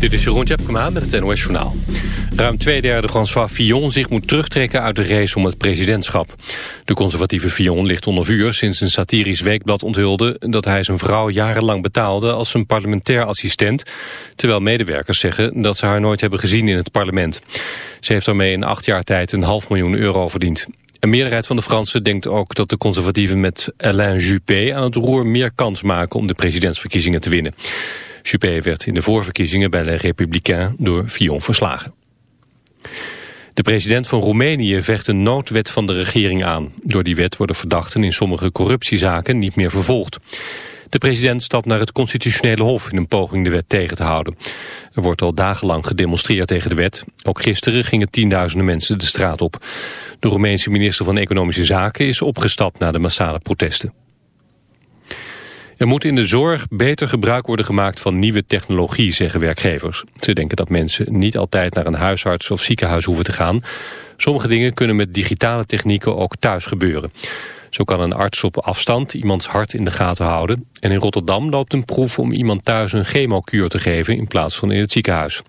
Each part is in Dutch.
Dit is Jeroen Tjepkema met het NOS Journaal. Ruim twee derde François Fillon zich moet terugtrekken uit de race om het presidentschap. De conservatieve Fillon ligt onder vuur sinds een satirisch weekblad onthulde... dat hij zijn vrouw jarenlang betaalde als zijn parlementair assistent... terwijl medewerkers zeggen dat ze haar nooit hebben gezien in het parlement. Ze heeft daarmee in acht jaar tijd een half miljoen euro verdiend. Een meerderheid van de Fransen denkt ook dat de conservatieven met Alain Juppé aan het roer meer kans maken om de presidentsverkiezingen te winnen. Juppé werd in de voorverkiezingen bij de Republikein door Fillon verslagen. De president van Roemenië vecht een noodwet van de regering aan. Door die wet worden verdachten in sommige corruptiezaken niet meer vervolgd. De president stapt naar het constitutionele hof in een poging de wet tegen te houden. Er wordt al dagenlang gedemonstreerd tegen de wet. Ook gisteren gingen tienduizenden mensen de straat op. De Roemeense minister van Economische Zaken is opgestapt na de massale protesten. Er moet in de zorg beter gebruik worden gemaakt van nieuwe technologie, zeggen werkgevers. Ze denken dat mensen niet altijd naar een huisarts of ziekenhuis hoeven te gaan. Sommige dingen kunnen met digitale technieken ook thuis gebeuren. Zo kan een arts op afstand iemands hart in de gaten houden. En in Rotterdam loopt een proef om iemand thuis een chemokuur te geven in plaats van in het ziekenhuis.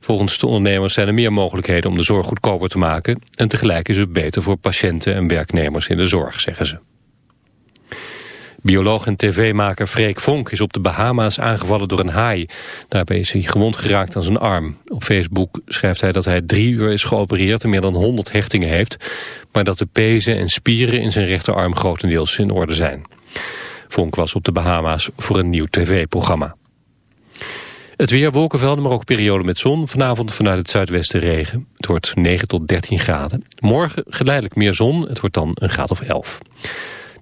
Volgens de ondernemers zijn er meer mogelijkheden om de zorg goedkoper te maken. En tegelijk is het beter voor patiënten en werknemers in de zorg, zeggen ze. Bioloog en tv-maker Freek Vonk is op de Bahama's aangevallen door een haai. Daarbij is hij gewond geraakt aan zijn arm. Op Facebook schrijft hij dat hij drie uur is geopereerd en meer dan 100 hechtingen heeft. Maar dat de pezen en spieren in zijn rechterarm grotendeels in orde zijn. Vonk was op de Bahama's voor een nieuw tv-programma. Het weer wolkenvelden, maar ook periode met zon. Vanavond vanuit het zuidwesten regen. Het wordt 9 tot 13 graden. Morgen geleidelijk meer zon. Het wordt dan een graad of 11.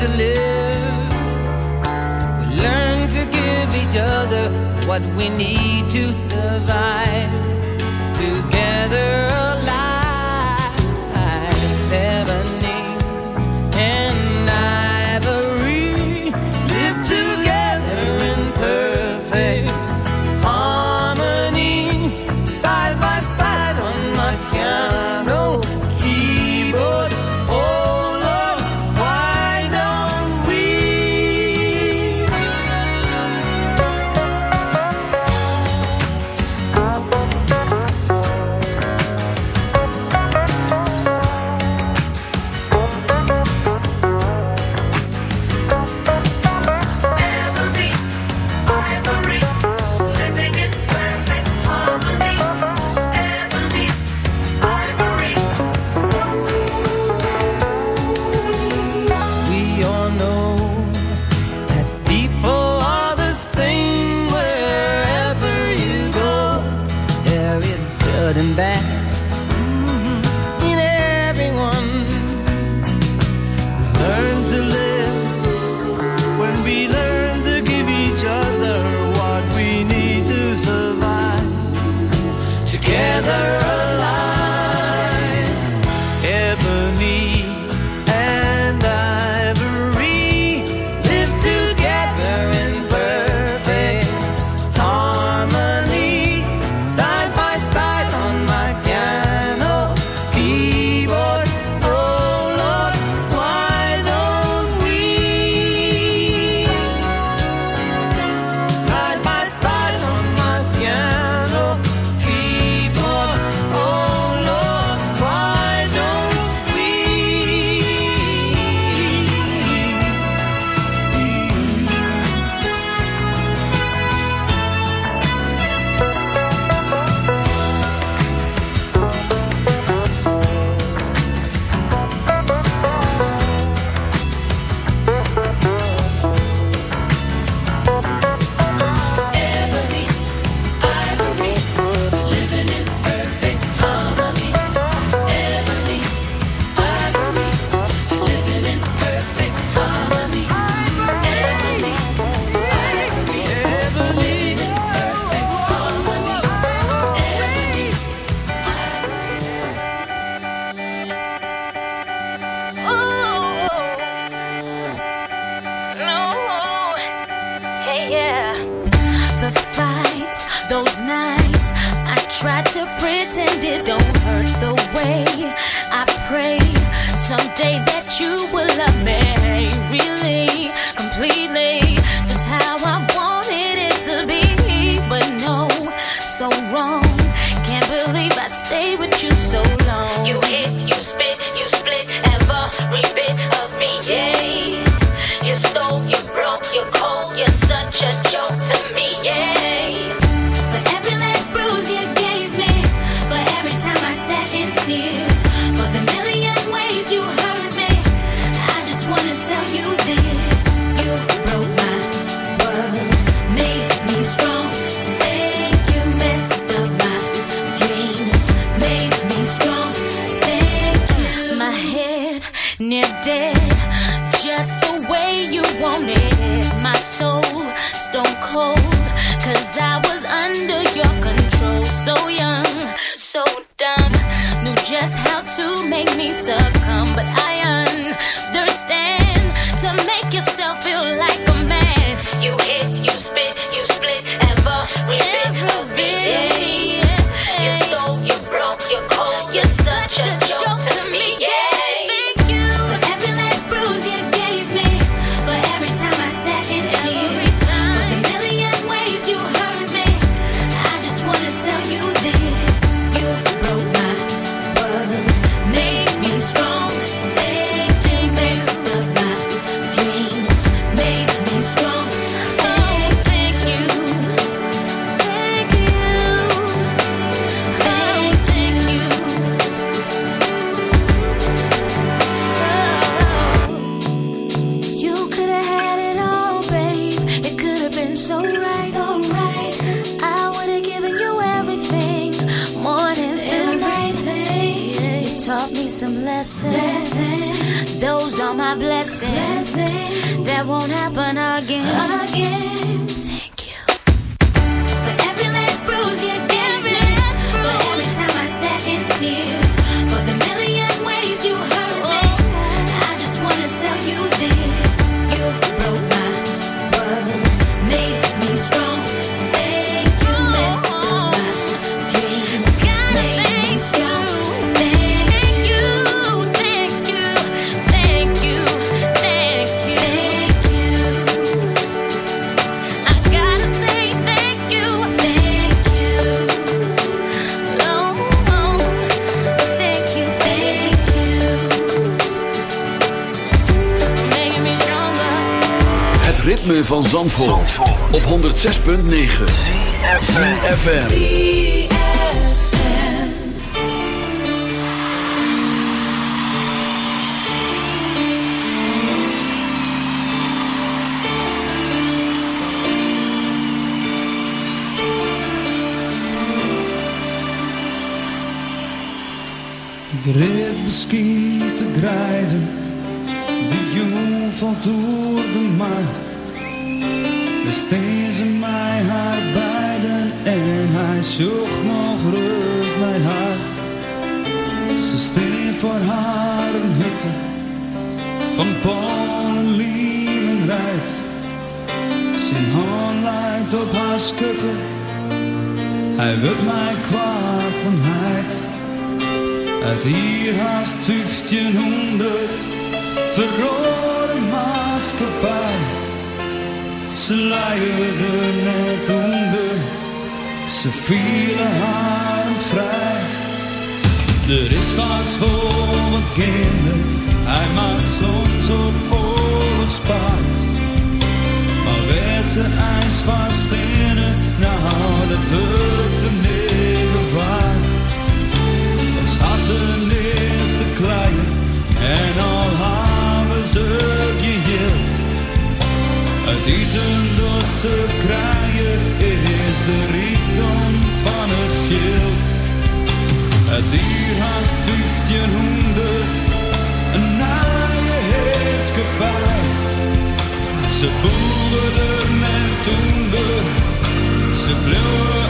To live, we learn to give each other what we need to survive. Together near dead, just the way you wanted it. My soul stone cold, cause I was under your control. So young, so dumb, knew just how to make me succumb. But I understand to make yourself feel like a man. You hit, you spit, you split every bit yeah. You stole, you broke, you cold, you're such a joke That won't happen again. Ritme van Zandvoort, op 106.9 FM. Ik misschien te grijden, de jong valt door de maan. Besteen ze mij haar beiden en hij zocht nog rust naar haar. Ze steen voor haar een hutte van Polen, Liemen rijdt. Zijn hand leidt op haar schutte, hij wil mij kwaad en heid. Uit hier haast 1500 verrode maatschappij. Ze luierden net onder, ze vielen haar vrij. Er is wat voor mijn kinderen, hij maakt soms op oorlogspaard. Maar werd ze ijs vast in het, nou dat wordt de negen waard. Dan staan ze neer te klein en al hebben ze geheeld. Het eten dat ze krijgen is de rijkdom van het veld. Het hier haast 1500, een naaie heerskepaar. Ze boerden en toender, ze bleven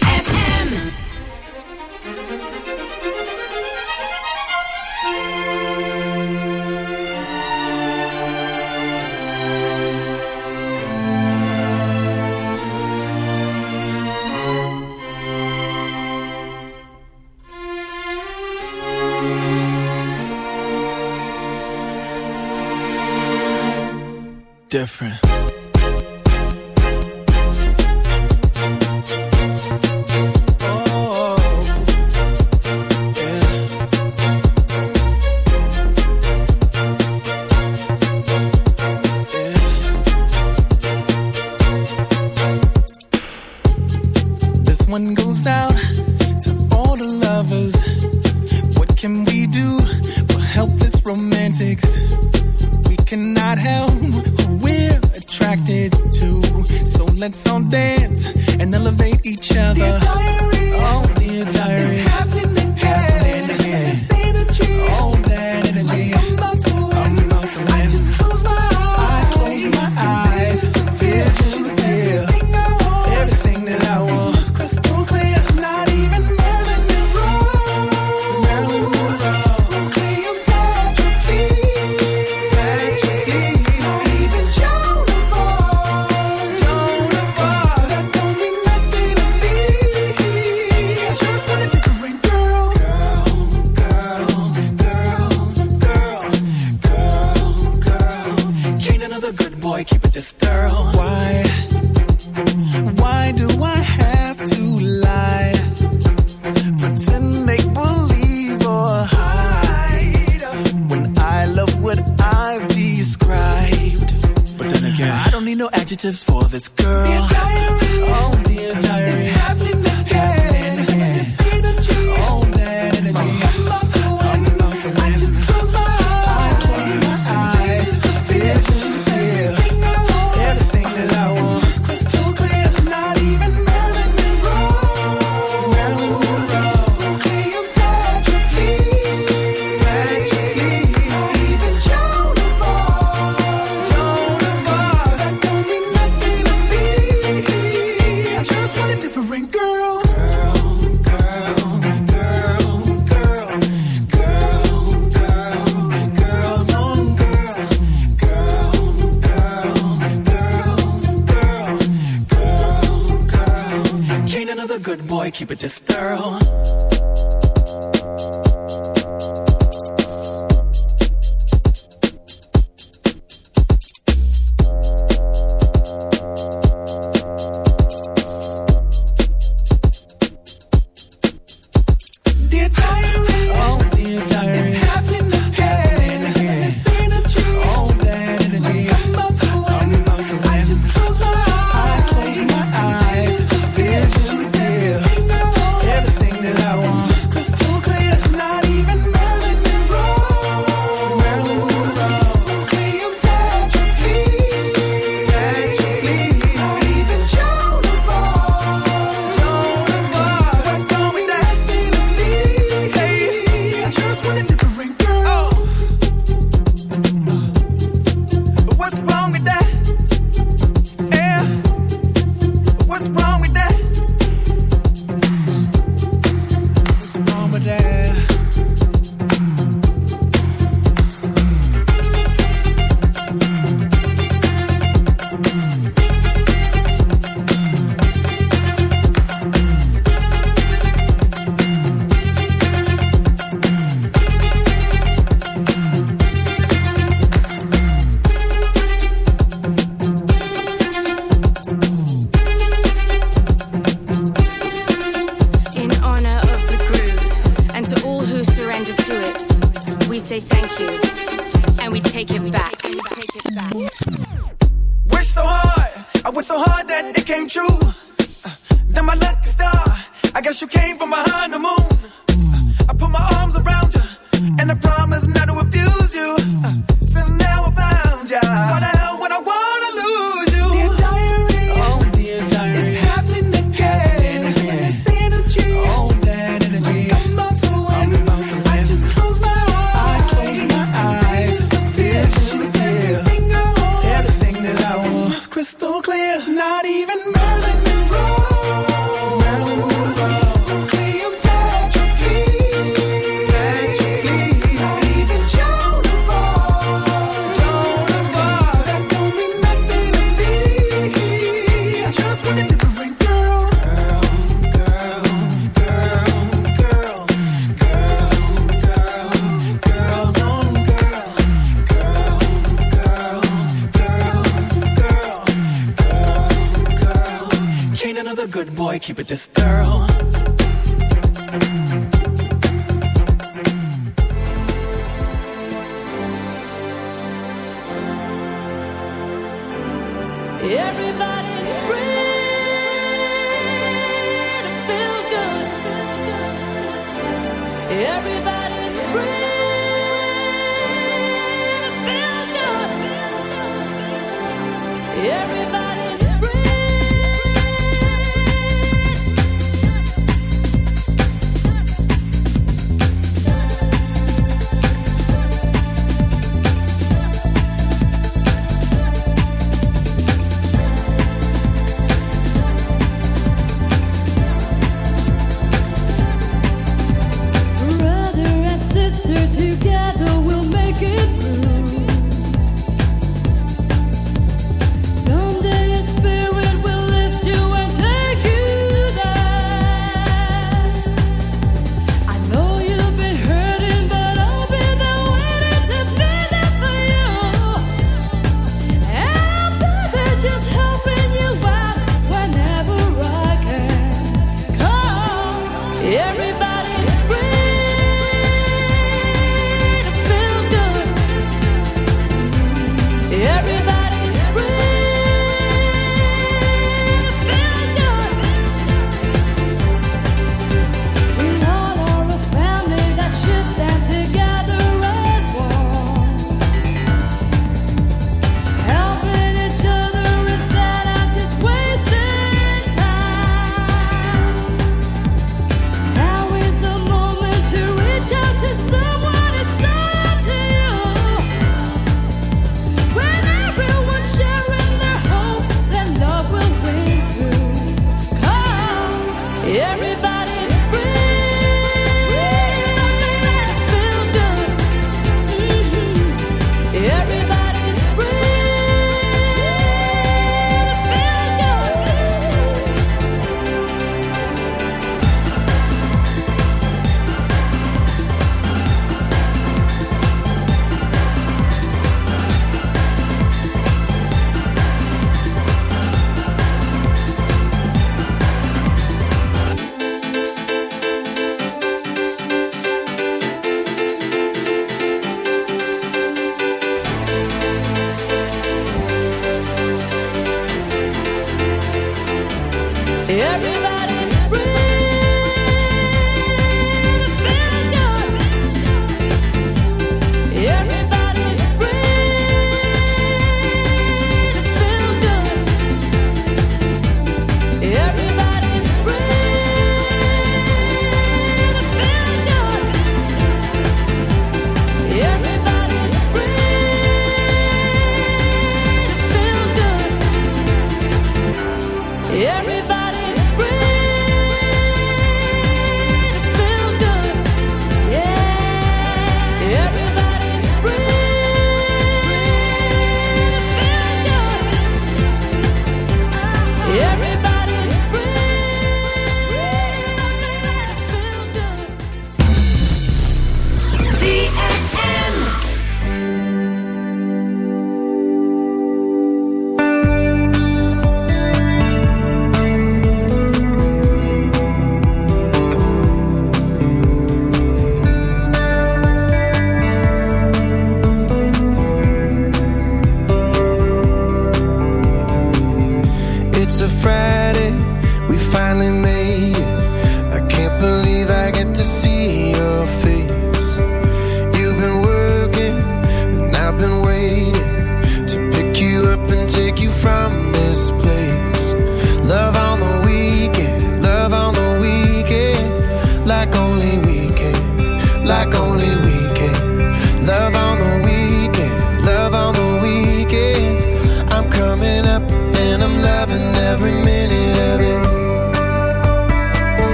different girl. Girl, girl. Good boy, keep it this thorough. say thank you, and we take it back. Wish so hard, I wish so hard that it came true. Then my lucky star, I guess you came from behind the moon. I put my arms around you.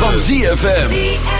Van ZFM.